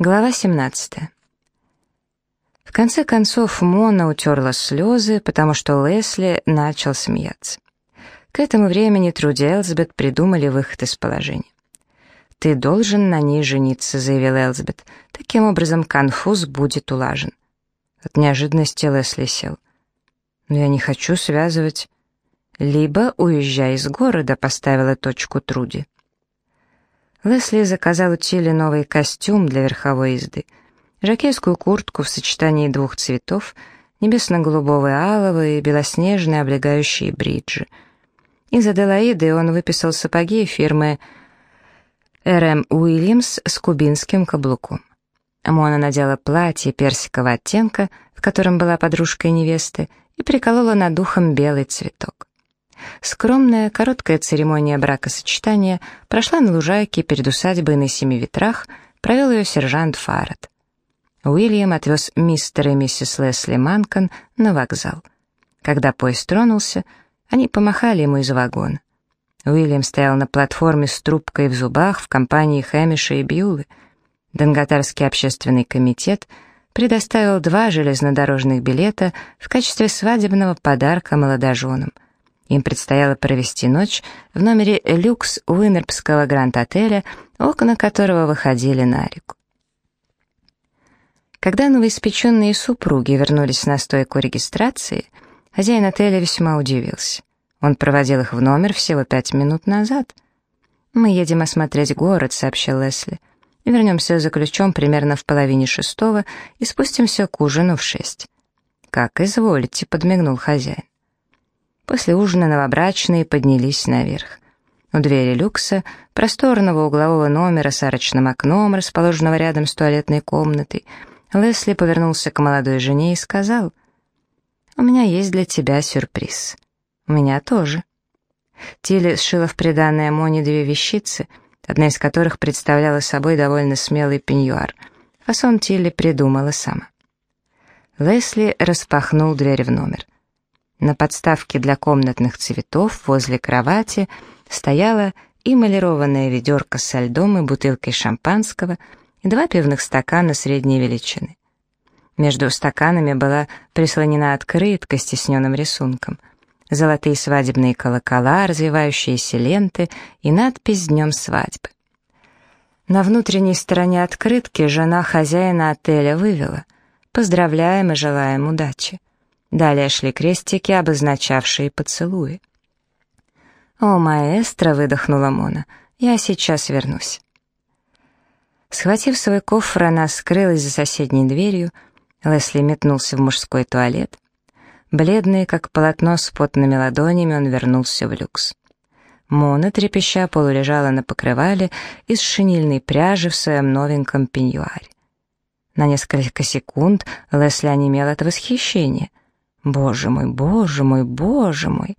Глава 17. В конце концов Мона утерла слезы, потому что Лесли начал смеяться. К этому времени Труди Элзбет придумали выход из положения. «Ты должен на ней жениться», — заявил Элзбет. «Таким образом конфуз будет улажен». От неожиданности Лесли сел. «Но я не хочу связывать...» «Либо уезжай из города», — поставила точку Труди. Лесли заказал у Тилли новый костюм для верховой езды, жакейскую куртку в сочетании двух цветов, небесно-голубого и алого и белоснежные облегающие бриджи. Из Аделаиды он выписал сапоги фирмы «РМ Уильямс» с кубинским каблуком. Мона надела платье персикового оттенка, в котором была подружка невесты, и приколола над ухом белый цветок. Скромная, короткая церемония бракосочетания прошла на лужайке перед усадьбой на Семи Ветрах, провел ее сержант Фаррет. Уильям отвез мистера и миссис Лесли Манкон на вокзал. Когда поезд тронулся, они помахали ему из вагона. Уильям стоял на платформе с трубкой в зубах в компании Хэмиша и Бьюлы. Донготарский общественный комитет предоставил два железнодорожных билета в качестве свадебного подарка молодоженам — им предстояло провести ночь в номере люкс Уинерпского гранд-отеля, окна которого выходили на реку. Когда новоиспеченные супруги вернулись на стойку регистрации, хозяин отеля весьма удивился. Он проводил их в номер всего пять минут назад. «Мы едем осмотреть город», — сообщил Лесли. «Вернемся за ключом примерно в половине шестого и спустимся к ужину в шесть». «Как изволите», — подмигнул хозяин. После ужина новобрачные поднялись наверх. У двери люкса, просторного углового номера с арочным окном, расположенного рядом с туалетной комнатой, Лесли повернулся к молодой жене и сказал, «У меня есть для тебя сюрприз. У меня тоже». Тилли сшила в приданное Моне две вещицы, одна из которых представляла собой довольно смелый пеньюар. Фасон Тилли придумала сама. Лесли распахнул дверь в номер. На подставке для комнатных цветов возле кровати стояла эмалированная ведерко со льдом и бутылкой шампанского и два пивных стакана средней величины. Между стаканами была прислонена открытка с тисненным рисунком, золотые свадебные колокола, развивающиеся ленты и надпись «Днем свадьбы». На внутренней стороне открытки жена хозяина отеля вывела «Поздравляем и желаем удачи». Далее шли крестики, обозначавшие поцелуи. «О, маэстро!» — выдохнула Мона. «Я сейчас вернусь». Схватив свой кофр, она скрылась за соседней дверью. Лесли метнулся в мужской туалет. Бледный, как полотно с потными ладонями, он вернулся в люкс. Мона, трепеща, полулежала на покрывале из шинильной пряжи в своем новеньком пеньюаре. На несколько секунд Лесли онемел от восхищения — Боже мой, боже мой, боже мой!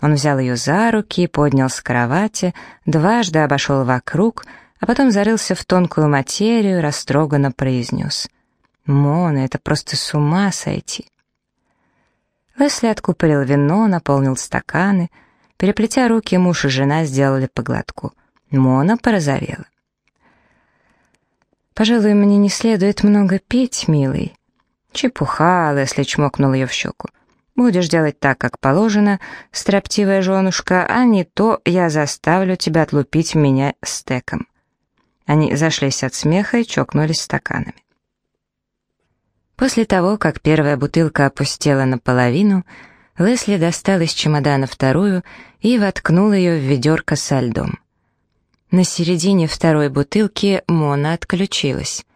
Он взял ее за руки поднял с кровати, дважды обошел вокруг, а потом зарылся в тонкую материю растроганно произнес. «Мона, это просто с ума сойти!» Лесли откупорил вино, наполнил стаканы. Переплетя руки, муж и жена сделали по глотку. Мона порозовела. «Пожалуй, мне не следует много пить, милый. «Чепуха!» — Лесли чмокнул ее в щеку. «Будешь делать так, как положено, строптивая женушка, а не то я заставлю тебя отлупить меня стеком». Они зашлись от смеха и чокнулись стаканами. После того, как первая бутылка опустела наполовину, Лесли достал из чемодана вторую и воткнул ее в ведерко со льдом. На середине второй бутылки Мона отключилась.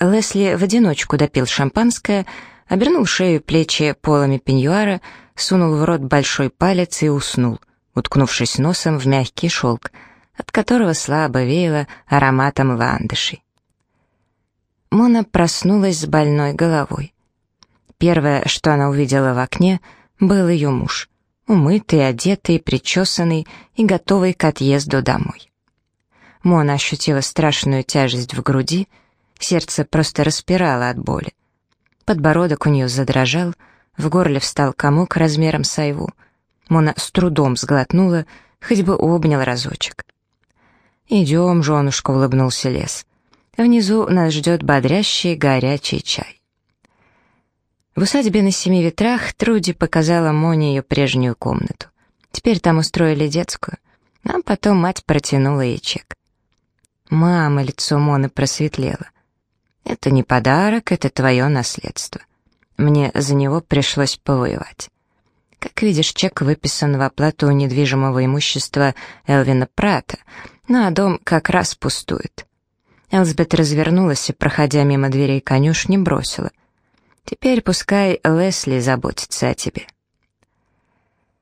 Лесли в одиночку допил шампанское, обернул шею и плечи полами пеньюара, сунул в рот большой палец и уснул, уткнувшись носом в мягкий шелк, от которого слабо веяло ароматом ландышей. Мона проснулась с больной головой. Первое, что она увидела в окне, был ее муж, умытый, одетый, причесанный и готовый к отъезду домой. Мона ощутила страшную тяжесть в груди, Сердце просто распирало от боли. Подбородок у нее задрожал, в горле встал комок размером с айву. Мона с трудом сглотнула, хоть бы обнял разочек. «Идем, женушка», — улыбнулся лес. Внизу нас ждет бодрящий горячий чай. В усадьбе на Семи Ветрах Труди показала Моне ее прежнюю комнату. Теперь там устроили детскую. Нам потом мать протянула ей чек. «Мама», — лицо Моны просветлело. «Это не подарок, это твое наследство. Мне за него пришлось повоевать. Как видишь, чек выписан в оплату недвижимого имущества Элвина Прата, ну а дом как раз пустует». Элсбет развернулась и, проходя мимо дверей конюшни, бросила. «Теперь пускай Лесли заботится о тебе».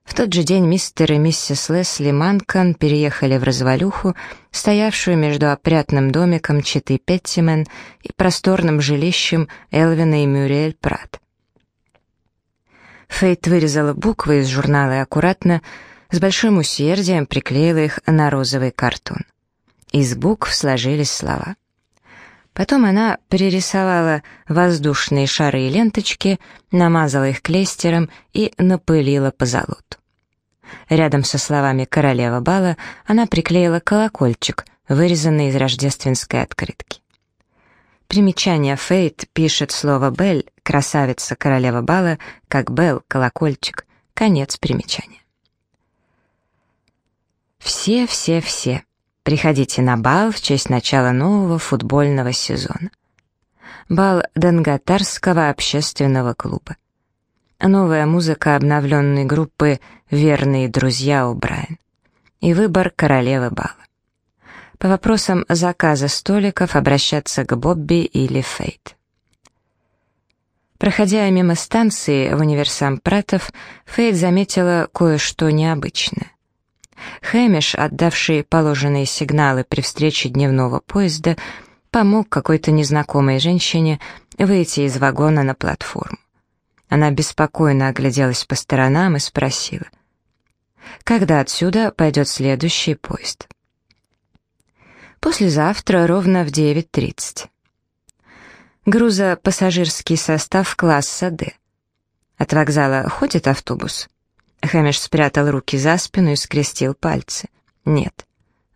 В тот же день мистер и миссис Лесли Манкан переехали в развалюху, стоявшую между опрятным домиком Читы Петтимен и просторным жилищем Элвина и Мюриэль Прат. Фейт вырезала буквы из журнала и аккуратно, с большим усердием приклеила их на розовый картон. Из букв сложились слова. Потом она перерисовала воздушные шары и ленточки, намазала их клейстером и напылила по золоту. Рядом со словами «королева бала» она приклеила колокольчик, вырезанный из рождественской открытки. Примечание Фейт пишет слово «бель», красавица королева бала, как «белл», колокольчик, конец примечания. Все, все, все. Приходите на бал в честь начала нового футбольного сезона. Бал Дангатарского общественного клуба. Новая музыка обновленной группы «Верные друзья О'Брайен». И выбор королевы бала. По вопросам заказа столиков обращаться к Бобби или Фейт. Проходя мимо станции в универсам Пратов, Фейт заметила кое-что необычное. Хэмиш, отдавший положенные сигналы при встрече дневного поезда, помог какой-то незнакомой женщине выйти из вагона на платформу. Она беспокойно огляделась по сторонам и спросила, «Когда отсюда пойдет следующий поезд?» «Послезавтра ровно в 9.30». Грузопассажирский состав класса «Д». От вокзала ходит автобус? Хэмиш спрятал руки за спину и скрестил пальцы. «Нет».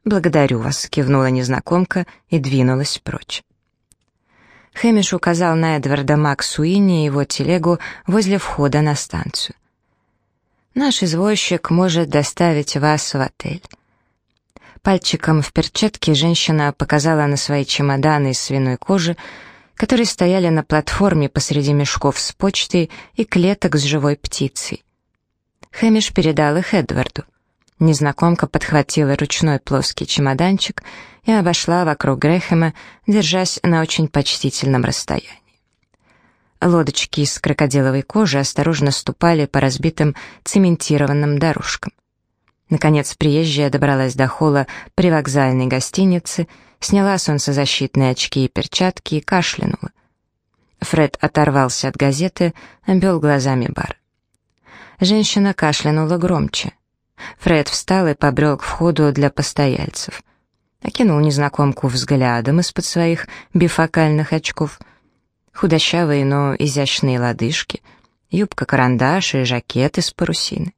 «Благодарю вас», — кивнула незнакомка и двинулась прочь. Хэмиш указал на Эдварда Максуини и его телегу возле входа на станцию. «Наш извозчик может доставить вас в отель». Пальчиком в перчатке женщина показала на свои чемоданы из свиной кожи, которые стояли на платформе посреди мешков с почтой и клеток с живой птицей. Хэмиш передал их Эдварду. Незнакомка подхватила ручной плоский чемоданчик и обошла вокруг Грэхэма, держась на очень почтительном расстоянии. Лодочки из крокодиловой кожи осторожно ступали по разбитым цементированным дорожкам. Наконец приезжая добралась до холла привокзальной гостиницы, сняла солнцезащитные очки и перчатки и кашлянула. Фред оторвался от газеты, обвел глазами бар. Женщина кашлянула громче. Фред встал и побрел к входу для постояльцев. Окинул незнакомку взглядом из-под своих бифокальных очков. Худощавые, но изящные лодыжки, юбка-карандаш и жакет из парусины.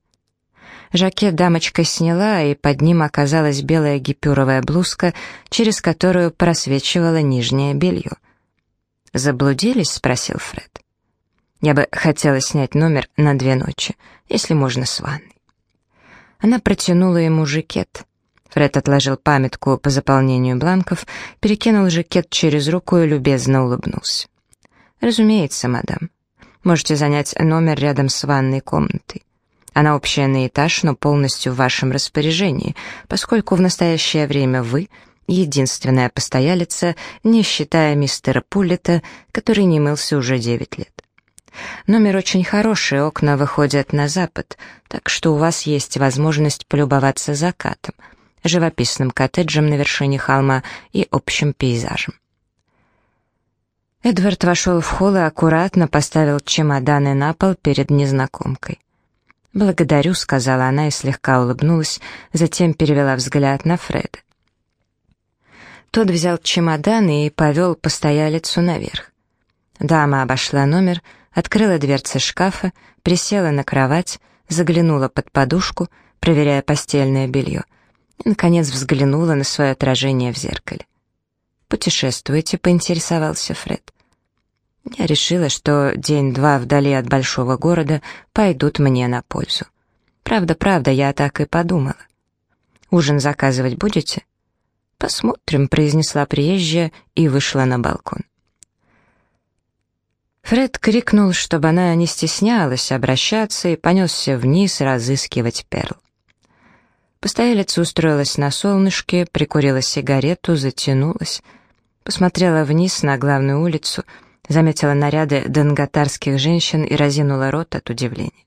Жакет дамочка сняла, и под ним оказалась белая гипюровая блузка, через которую просвечивало нижнее белье. «Заблудились?» — спросил Фред. Я бы хотела снять номер на две ночи, если можно с ванной. Она протянула ему жакет. Фред отложил памятку по заполнению бланков, перекинул жакет через руку и любезно улыбнулся. «Разумеется, мадам. Можете занять номер рядом с ванной комнатой. Она общая на этаж, но полностью в вашем распоряжении, поскольку в настоящее время вы — единственная постоялица, не считая мистера Пуллета, который не мылся уже девять лет. Номер очень хороший, окна выходят на запад, так что у вас есть возможность полюбоваться закатом, живописным коттеджем на вершине холма и общим пейзажем. Эдвард вошел в холл и аккуратно поставил чемоданы на пол перед незнакомкой. «Благодарю», — сказала она и слегка улыбнулась, затем перевела взгляд на Фреда. Тот взял чемоданы и повел постоялицу наверх. Дама обошла номер, открыла дверцы шкафа, присела на кровать, заглянула под подушку, проверяя постельное белье, и, наконец, взглянула на свое отражение в зеркале. путешествуете?» — поинтересовался Фред. Я решила, что день-два вдали от большого города пойдут мне на пользу. Правда-правда, я так и подумала. «Ужин заказывать будете?» «Посмотрим», — произнесла приезжая и вышла на балкон. Фред крикнул, чтобы она не стеснялась обращаться, и понесся вниз разыскивать Перл. Постоялица устроилась на солнышке, прикурила сигарету, затянулась, посмотрела вниз на главную улицу, заметила наряды донготарских женщин и разинула рот от удивления.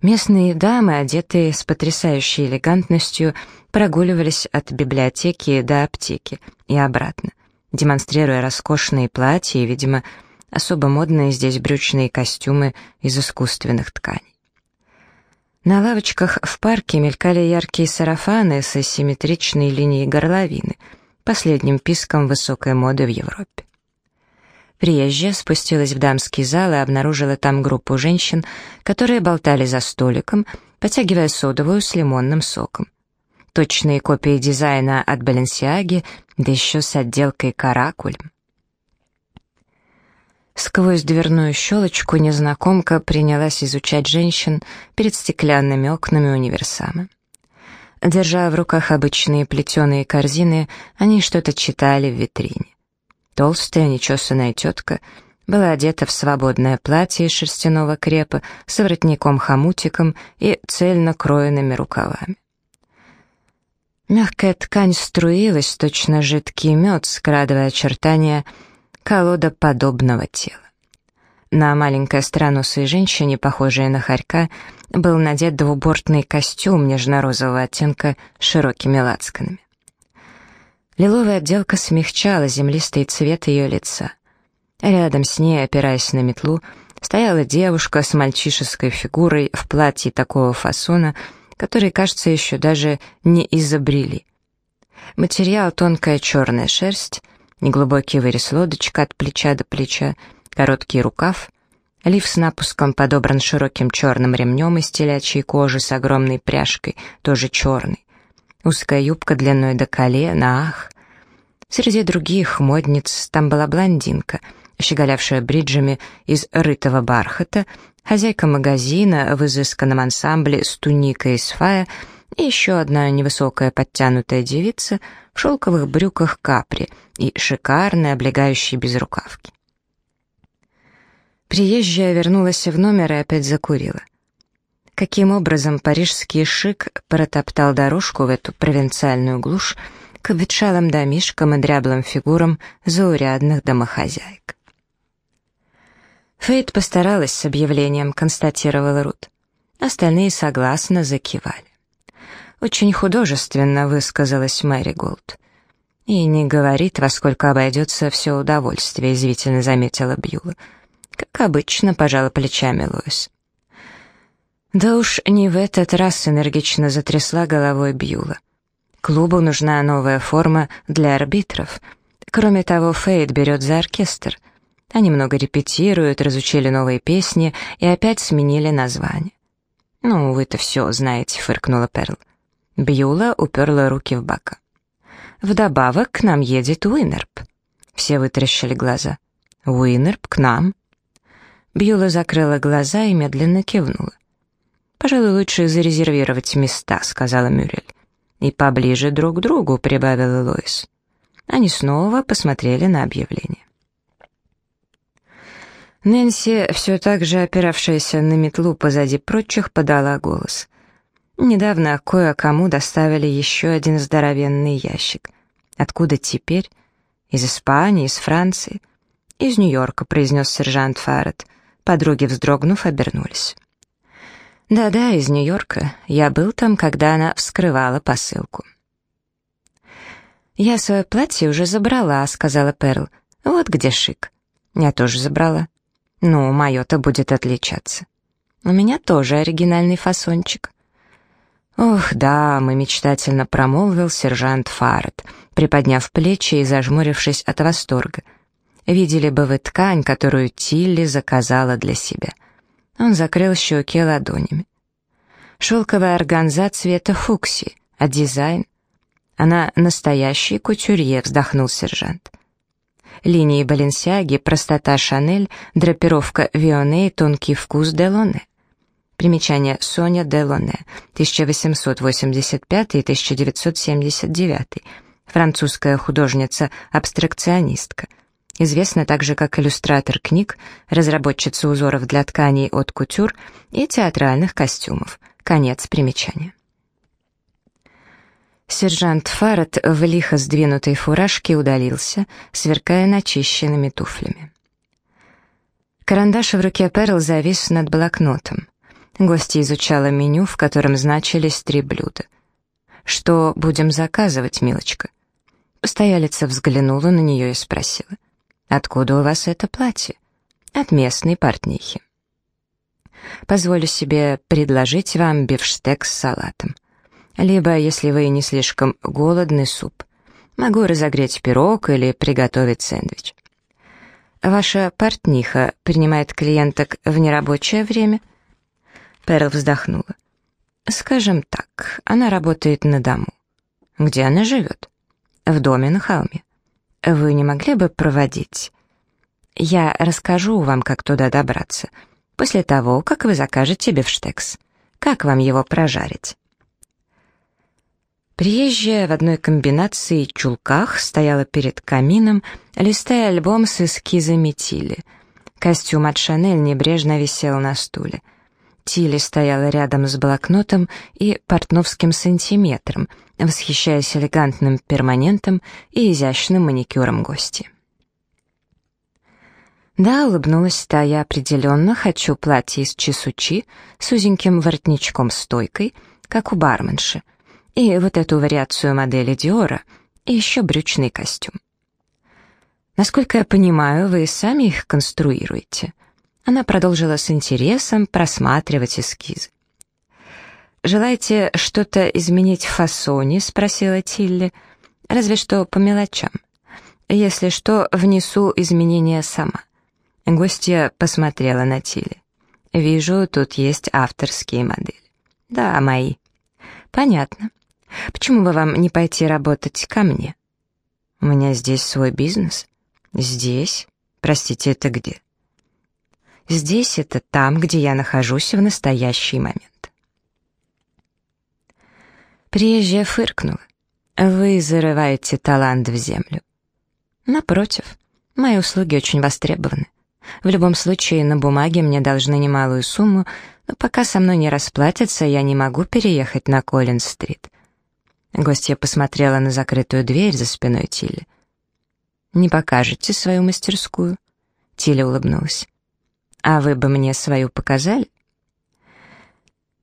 Местные дамы, одетые с потрясающей элегантностью, прогуливались от библиотеки до аптеки и обратно, демонстрируя роскошные платья и, видимо, особо модные здесь брючные костюмы из искусственных тканей. На лавочках в парке мелькали яркие сарафаны с асимметричной линией горловины, последним писком высокой моды в Европе. Приезжая спустилась в дамский зал и обнаружила там группу женщин, которые болтали за столиком, потягивая содовую с лимонным соком. Точные копии дизайна от Баленсиаги, да еще с отделкой каракулем. Сквозь дверную щелочку незнакомка принялась изучать женщин перед стеклянными окнами универсама. Держа в руках обычные плетеные корзины, они что-то читали в витрине. Толстая, нечесанная тетка была одета в свободное платье из шерстяного крепа с воротником-хомутиком и цельно кроенными рукавами. Мягкая ткань струилась, точно жидкий мед, скрадывая очертания — колодоподобного тела. На маленькой странусой женщине, похожей на хорька, был надет двубортный костюм нежно-розового оттенка с широкими лацканами. Лиловая отделка смягчала землистый цвет ее лица. Рядом с ней, опираясь на метлу, стояла девушка с мальчишеской фигурой в платье такого фасона, который, кажется, еще даже не изобрели. Материал — тонкая черная шерсть, неглубокий вырез лодочка от плеча до плеча, короткий рукав, лиф с напуском подобран широким черным ремнем из телячьей кожи с огромной пряжкой, тоже черный, узкая юбка длиной до колена, ах. Среди других модниц там была блондинка, щеголявшая бриджами из рытого бархата, хозяйка магазина в изысканном ансамбле с туникой из фая и еще одна невысокая подтянутая девица в шелковых брюках капри и шикарной облегающей безрукавке. Приезжая вернулась в номер и опять закурила. Каким образом парижский шик протоптал дорожку в эту провинциальную глушь к обветшалым домишкам и дряблым фигурам заурядных домохозяек? Фейт постаралась с объявлением, констатировала Рут. Остальные согласно закивали. Очень художественно высказалась Мэри Голд. «И не говорит, во сколько обойдется все удовольствие», — извительно заметила Бьюла. «Как обычно», — пожала плечами Лоис. «Да уж не в этот раз энергично затрясла головой Бьюла. Клубу нужна новая форма для арбитров. Кроме того, Фейд берет за оркестр. Они много репетируют, разучили новые песни и опять сменили название». «Ну, вы-то все знаете», — фыркнула Перл. Бьюла уперла руки в бока. «Вдобавок к нам едет Уинерп». Все вытаращили глаза. «Уинерп к нам?» Бьюла закрыла глаза и медленно кивнула. «Пожалуй, лучше зарезервировать места», — сказала Мюрель. «И поближе друг к другу», — прибавила Лоис. Они снова посмотрели на объявление. Нэнси, все так же опиравшаяся на метлу позади прочих, подала голос. Недавно кое-кому доставили еще один здоровенный ящик. Откуда теперь? Из Испании, из Франции? Из Нью-Йорка, произнес сержант Фаррет. Подруги, вздрогнув, обернулись. Да-да, из Нью-Йорка. Я был там, когда она вскрывала посылку. «Я свое платье уже забрала», — сказала Перл. «Вот где шик». «Я тоже забрала». «Ну, мое-то будет отличаться». «У меня тоже оригинальный фасончик». «Ох, да», — мы мечтательно промолвил сержант Фаррет, приподняв плечи и зажмурившись от восторга. «Видели бы вы ткань, которую Тилли заказала для себя». Он закрыл щеки ладонями. «Шелковая органза цвета фуксии, а дизайн?» Она настоящий кутюрье, вздохнул сержант. Линии Баленсиаги, простота Шанель, драпировка Вионе и тонкий вкус Делоне. Примечание Соня Делоне, 1885-1979, французская художница-абстракционистка. Известна также как иллюстратор книг, разработчица узоров для тканей от кутюр и театральных костюмов. Конец примечания. Сержант Фаррет в лихо сдвинутой фуражке удалился, сверкая начищенными туфлями. Карандаш в руке Перл завис над блокнотом. Гостья изучала меню, в котором значились три блюда. «Что будем заказывать, милочка?» Постоялица взглянула на нее и спросила. «Откуда у вас это платье?» «От местной портнихи». «Позволю себе предложить вам бифштег с салатом. Либо, если вы не слишком голодный, суп. Могу разогреть пирог или приготовить сэндвич. Ваша портниха принимает клиенток в нерабочее время? Перл вздохнула. Скажем так, она работает на дому. Где она живет? В доме на холме. Вы не могли бы проводить? Я расскажу вам, как туда добраться, после того, как вы закажете бифштекс. Как вам его прожарить? Приезжая в одной комбинации чулках стояла перед камином, листая альбом с эскизами Тили. Костюм от Шанель небрежно висел на стуле. Тили стояла рядом с блокнотом и портновским сантиметром, восхищаясь элегантным перманентом и изящным маникюром гости. Да, улыбнулась та, я определенно хочу платье из чесучи с узеньким воротничком-стойкой, как у барменши — и вот эту вариацию модели Диора, и еще брючный костюм. Насколько я понимаю, вы сами их конструируете. Она продолжила с интересом просматривать эскизы. «Желаете что-то изменить в фасоне?» — спросила Тилли. «Разве что по мелочам. Если что, внесу изменения сама». Гостья посмотрела на Тилли. «Вижу, тут есть авторские модели». «Да, мои». «Понятно. Почему бы вам не пойти работать ко мне? У меня здесь свой бизнес. Здесь? Простите, это где? Здесь это там, где я нахожусь в настоящий момент. Приезжая фыркнула. Вы зарываете талант в землю. Напротив, мои услуги очень востребованы. В любом случае, на бумаге мне должны немалую сумму, но пока со мной не расплатятся, я не могу переехать на Коллинз-стрит. Гостья посмотрела на закрытую дверь за спиной Тилли. «Не покажете свою мастерскую?» Тилли улыбнулась. «А вы бы мне свою показали?»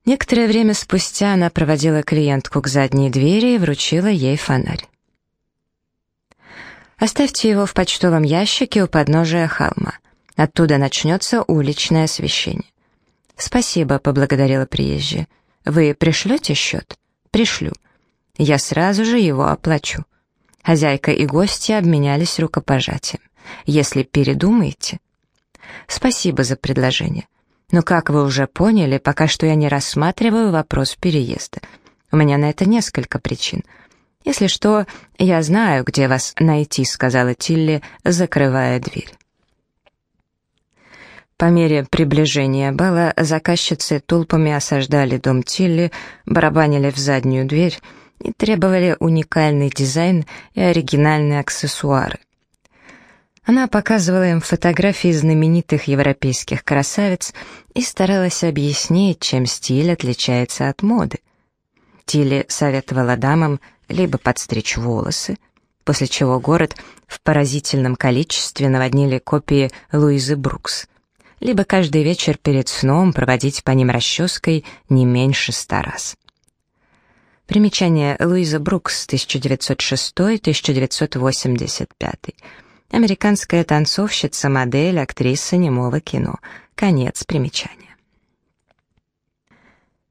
Некоторое время спустя она проводила клиентку к задней двери и вручила ей фонарь. «Оставьте его в почтовом ящике у подножия холма. Оттуда начнется уличное освещение». «Спасибо», — поблагодарила приезжая. «Вы пришлете счет?» «Пришлю. Я сразу же его оплачу. Хозяйка и гости обменялись рукопожатием. Если передумаете... Спасибо за предложение. Но, как вы уже поняли, пока что я не рассматриваю вопрос переезда. У меня на это несколько причин. Если что, я знаю, где вас найти, сказала Тилли, закрывая дверь. По мере приближения бала заказчицы толпами осаждали дом Тилли, барабанили в заднюю дверь и требовали уникальный дизайн и оригинальные аксессуары. Она показывала им фотографии знаменитых европейских красавиц и старалась объяснить, чем стиль отличается от моды. Тилли советовала дамам либо подстричь волосы, после чего город в поразительном количестве наводнили копии Луизы Брукс, либо каждый вечер перед сном проводить по ним расческой не меньше ста раз. Примечание Луиза Брукс, 1906-1985. Американская танцовщица, модель, актриса немого кино. Конец примечания.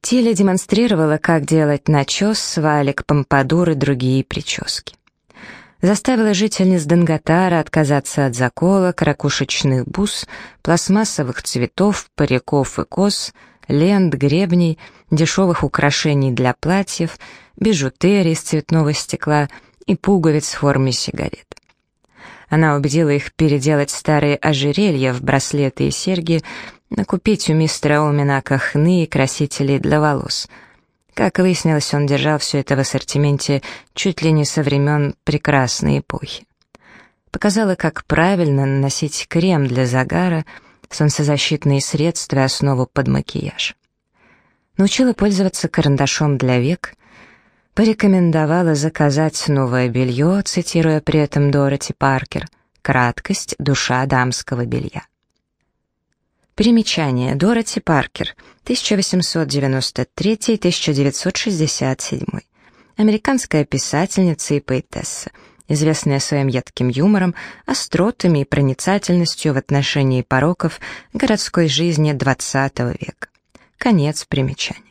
Тиля демонстрировала, как делать начес, валик, помпадур и другие прически. Заставила жительниц Данготара отказаться от заколок, ракушечных бус, пластмассовых цветов, париков и кос, лент, гребней, дешевых украшений для платьев, бижутерии из цветного стекла и пуговиц в форме сигарет. Она убедила их переделать старые ожерелья в браслеты и серьги, накупить у мистера Олминака хны и красителей для волос. Как выяснилось, он держал все это в ассортименте чуть ли не со времен прекрасной эпохи. Показала, как правильно наносить крем для загара, солнцезащитные средства и основу под макияж. Научила пользоваться карандашом для век — порекомендовала заказать новое белье, цитируя при этом Дороти Паркер, «Краткость — душа дамского белья». Примечание. Дороти Паркер, 1893-1967. Американская писательница и поэтесса, известная своим едким юмором, остротами и проницательностью в отношении пороков городской жизни XX века. Конец примечания.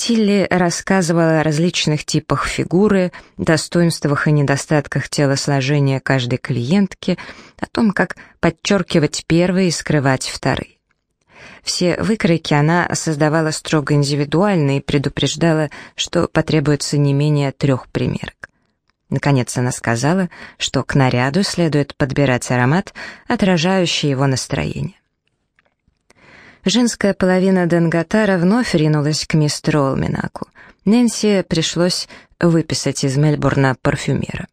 Тилли рассказывала о различных типах фигуры, достоинствах и недостатках телосложения каждой клиентки, о том, как подчеркивать первые и скрывать вторые. Все выкройки она создавала строго индивидуально и предупреждала, что потребуется не менее трех примерок. Наконец она сказала, что к наряду следует подбирать аромат, отражающий его настроение. Женская половина Денгатара вновь ринулась к мистеру Олминаку. Нэнси пришлось выписать из Мельбурна парфюмера.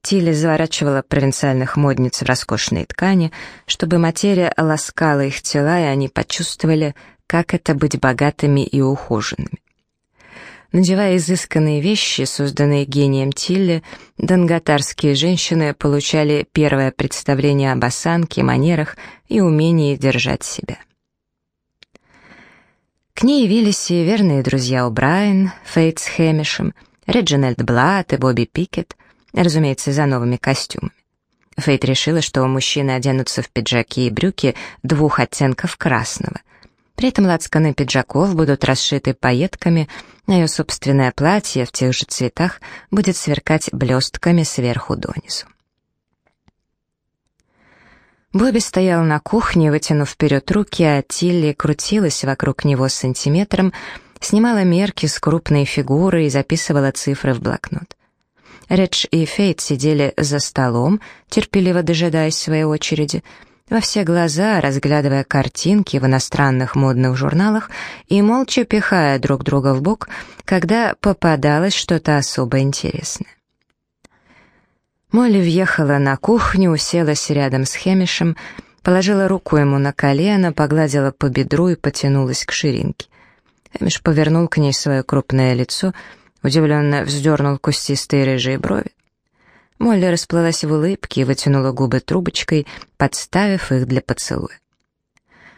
Тилли заворачивала провинциальных модниц в роскошные ткани, чтобы материя ласкала их тела, и они почувствовали, как это быть богатыми и ухоженными. Надевая изысканные вещи, созданные гением Тилли, донготарские женщины получали первое представление об осанке, манерах и умении держать себя. К ней явились и верные друзья О'Брайен, Фейт с Хэмишем, Реджинальд Блат и Бобби Пикет, разумеется, за новыми костюмами. Фейт решила, что мужчины оденутся в пиджаки и брюки двух оттенков красного — при этом лацканы пиджаков будут расшиты пайетками, а ее собственное платье в тех же цветах будет сверкать блестками сверху донизу. Бобби стоял на кухне, вытянув вперед руки, а Тилли крутилась вокруг него сантиметром, снимала мерки с крупной фигуры и записывала цифры в блокнот. Редж и Фейт сидели за столом, терпеливо дожидаясь своей очереди — во все глаза, разглядывая картинки в иностранных модных журналах и молча пихая друг друга в бок, когда попадалось что-то особо интересное. Молли въехала на кухню, уселась рядом с Хемишем, положила руку ему на колено, погладила по бедру и потянулась к ширинке. Хемиш повернул к ней свое крупное лицо, удивленно вздернул кустистые рыжие брови. Молли расплылась в улыбке и вытянула губы трубочкой, подставив их для поцелуя.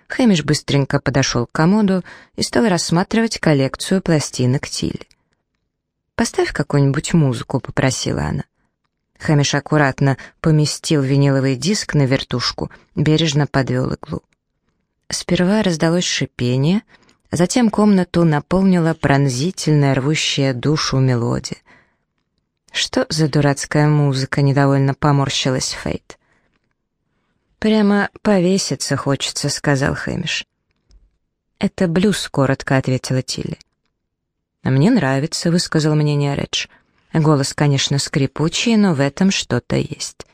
Хэмиш быстренько подошел к комоду и стал рассматривать коллекцию пластинок Тилли. «Поставь какую-нибудь музыку», — попросила она. Хэмиш аккуратно поместил виниловый диск на вертушку, бережно подвел иглу. Сперва раздалось шипение, затем комнату наполнила пронзительная рвущая душу мелодия. «Что за дурацкая музыка?» — недовольно поморщилась Фейт. «Прямо повеситься хочется», — сказал Хэмиш. «Это блюз», — коротко ответила Тилли. «А мне нравится», — высказал мнение Редж. Голос, конечно, скрипучий, но в этом что-то есть.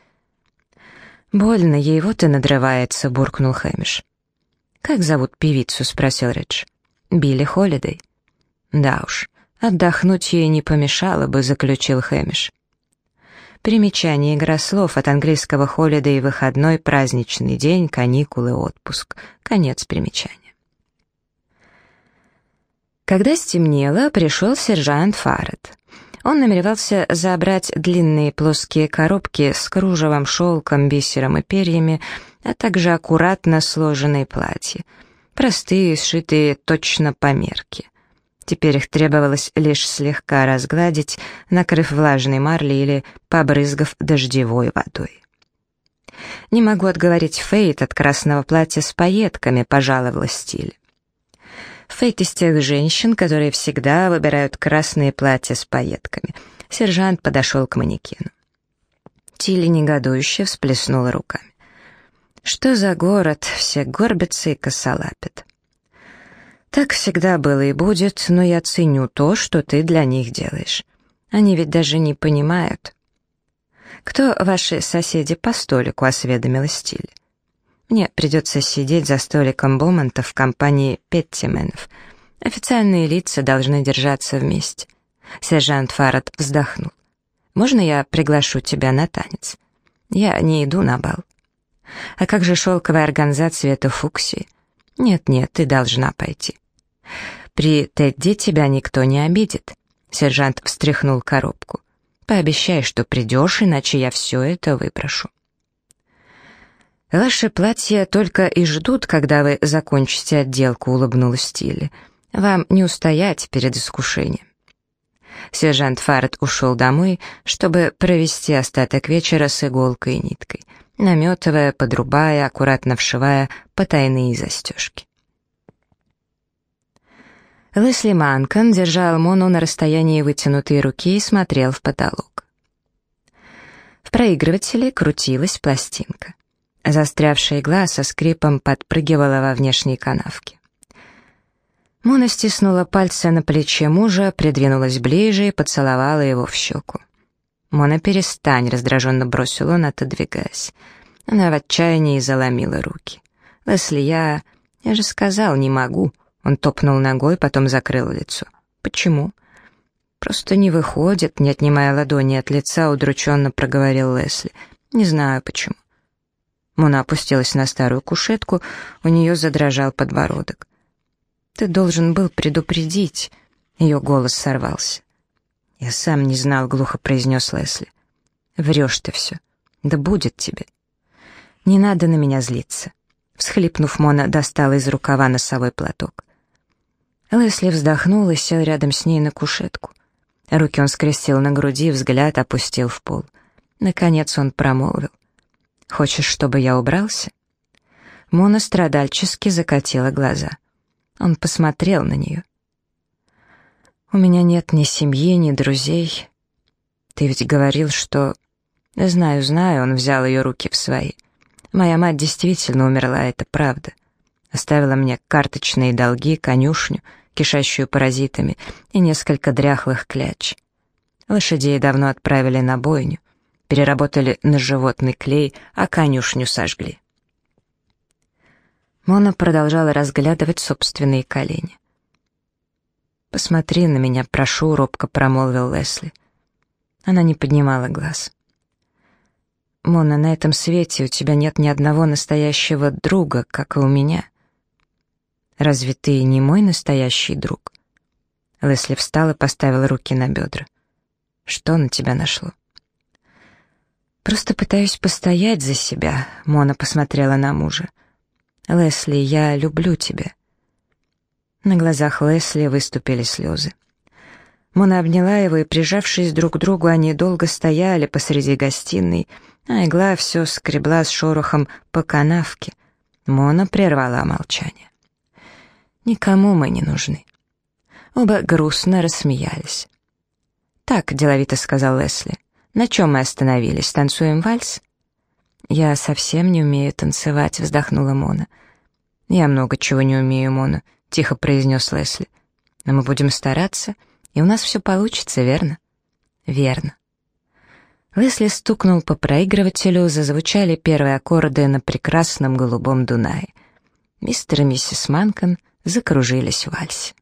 «Больно ей, вот и надрывается», — буркнул Хэмиш. «Как зовут певицу?» — спросил Редж. «Билли Холидей». «Да уж, «Отдохнуть ей не помешало бы», — заключил Хэмиш. Примечание игра слов от английского «холидей» — выходной, праздничный день, каникулы, отпуск. Конец примечания. Когда стемнело, пришел сержант Фаррет. Он намеревался забрать длинные плоские коробки с кружевом, шелком, бисером и перьями, а также аккуратно сложенные платья. Простые, сшитые точно по мерке. Теперь их требовалось лишь слегка разгладить, накрыв влажной марлей или побрызгав дождевой водой. «Не могу отговорить Фейт от красного платья с пайетками», — пожаловала стиль. Фейт из тех женщин, которые всегда выбирают красные платья с пайетками. Сержант подошел к манекену. Тилли негодующе всплеснула руками. Что за город, все горбятся и косолапят. Так всегда было и будет, но я ценю то, что ты для них делаешь. Они ведь даже не понимают. Кто ваши соседи по столику, осведомилась Стиль. Мне придется сидеть за столиком Бомонта в компании Петтименов. Официальные лица должны держаться вместе. Сержант Фарад вздохнул. «Можно я приглашу тебя на танец?» «Я не иду на бал». «А как же шелковая органза цвета фуксии?» «Нет-нет, ты должна пойти». «При Тедди тебя никто не обидит», — сержант встряхнул коробку. «Пообещай, что придешь, иначе я все это выпрошу». «Ваши платья только и ждут, когда вы закончите отделку», — улыбнулась Стиле. «Вам не устоять перед искушением». Сержант Фаррет ушел домой, чтобы провести остаток вечера с иголкой и ниткой, наметывая, подрубая, аккуратно вшивая потайные застежки. Лесли Манкан держал Мону на расстоянии вытянутой руки и смотрел в потолок. В проигрывателе крутилась пластинка. Застрявшая игла со скрипом подпрыгивала во внешней канавке. Мона стиснула пальцы на плече мужа, придвинулась ближе и поцеловала его в щеку. «Мона, перестань», — раздраженно бросил он, отодвигаясь. Она в отчаянии заломила руки. «Лесли, я... я же сказал, не могу». Он топнул ногой, потом закрыл лицо. «Почему?» «Просто не выходит», — не отнимая ладони от лица, удрученно проговорил Лесли. «Не знаю, почему». Мона опустилась на старую кушетку, у нее задрожал подбородок. «Ты должен был предупредить», — ее голос сорвался. «Я сам не знал», — глухо произнес Лесли. «Врешь ты все. Да будет тебе». «Не надо на меня злиться». Всхлипнув, Мона достала из рукава носовой платок. Лесли вздохнул и сел рядом с ней на кушетку. Руки он скрестил на груди, взгляд опустил в пол. Наконец он промолвил. «Хочешь, чтобы я убрался?» Мона страдальчески закатила глаза. Он посмотрел на нее. «У меня нет ни семьи, ни друзей. Ты ведь говорил, что...» «Знаю, знаю», — он взял ее руки в свои. «Моя мать действительно умерла, это правда. Оставила мне карточные долги, конюшню, кишащую паразитами, и несколько дряхлых кляч. Лошадей давно отправили на бойню, переработали на животный клей, а конюшню сожгли. Мона продолжала разглядывать собственные колени. «Посмотри на меня, прошу», — робко промолвил Лесли. Она не поднимала глаз. «Мона, на этом свете у тебя нет ни одного настоящего друга, как и у меня. Разве ты не мой настоящий друг?» Лесли встал и поставил руки на бедра. «Что на тебя нашло?» «Просто пытаюсь постоять за себя», — Мона посмотрела на мужа. «Лесли, я люблю тебя». На глазах Лесли выступили слезы. Мона обняла его, и, прижавшись друг к другу, они долго стояли посреди гостиной, а игла все скребла с шорохом по канавке. Мона прервала молчание. Никому мы не нужны». Оба грустно рассмеялись. «Так», — деловито сказал Лесли, — «на чем мы остановились? Танцуем вальс?» «Я совсем не умею танцевать», — вздохнула Мона. «Я много чего не умею, Мона», — тихо произнес Лесли. «Но мы будем стараться, и у нас все получится, верно?» «Верно». Лесли стукнул по проигрывателю, зазвучали первые аккорды на прекрасном голубом Дунае. Мистер и миссис Манкон — закружились в вальсе.